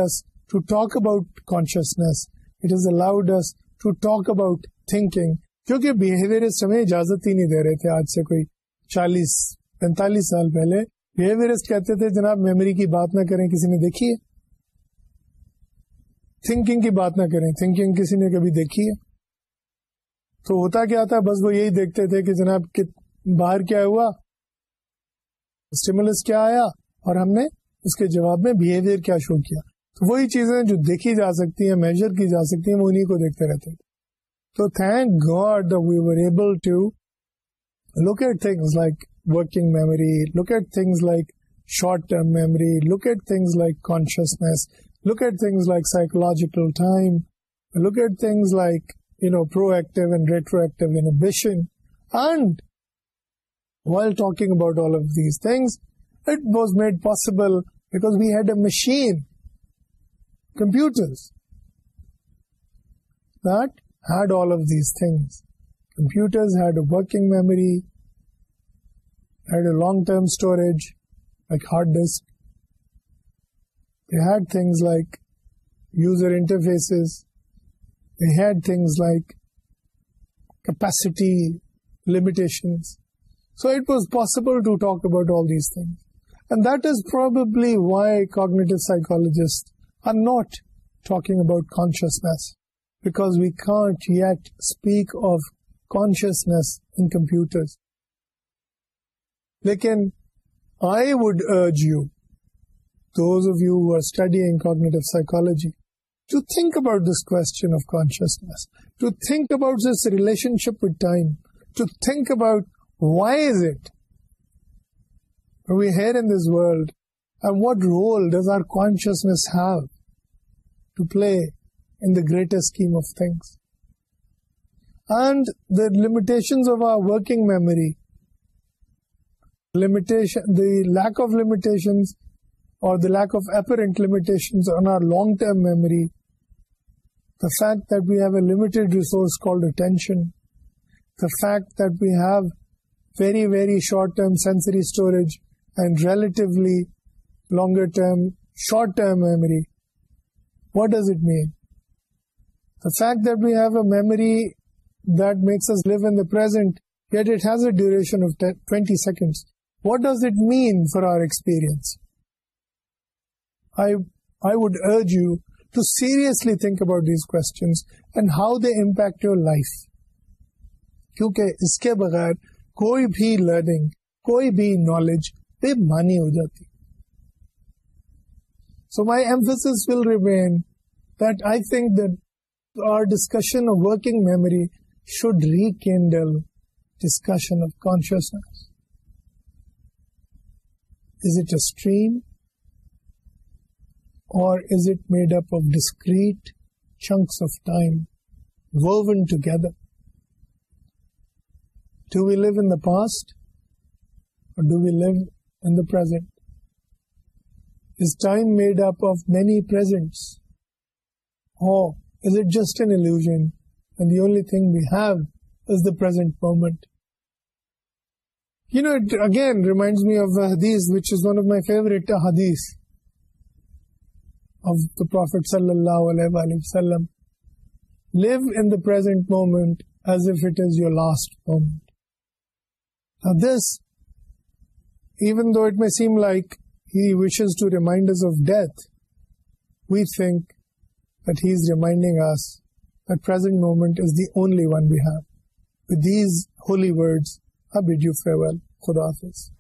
to talk about consciousness it is allowed to talk about thinking کیونکہ behaviourist ہمیں اجازت ہی نہیں دے رہے تھے آج سے کوئی چالیس پینتالیس سال پہلے بہیویئرس کہتے تھے جناب میموری کی بات نہ کریں کسی نے دیکھی ہے تھنکنگ کی بات نہ کریں تھنکنگ کسی نے کبھی دیکھی ہے تو ہوتا کیا تھا بس وہ یہی دیکھتے تھے کہ جناب باہر کیا ہوا اسٹیمولس کیا آیا اور ہم نے اس کے جواب میں بہیویئر کیا شو کیا تو وہی چیزیں جو دیکھی جا سکتی ہیں میجر کی جا سکتی ہیں وہ انہیں کو دیکھتے رہتے تھے تو thank God we were able to at like working memory at things like short term memory at things like consciousness look at things like psychological time look at things like proactive retroactive talk about all of these things it was made possible because we had a machine computer long term storage like hard disk They had things like user interfaces. They had things like capacity limitations. So it was possible to talk about all these things. And that is probably why cognitive psychologists are not talking about consciousness, because we can't yet speak of consciousness in computers. Lekin I would urge you those of you are studying psychology to think about this question of consciousness to think about relationship about why is it here what role does our consciousness to play greater and the limitation of our working memory attention like long memory attention I would urge you to seriously think about these کو impact your life کیونکہ اس کے بغیر کوئی بھی learning کوئی بھی knowledge بے مانی ہو جاتی so my emphasis will remain that I think that our discussion of working memory should rekindle discussion of conscious is it a stream past made اپنی thing we has doesn't moment you know again reminds one of my favourites صلی اللہ علیہ love in the present moment is your last moment may seem like his reminding moment these holy خدا حافظ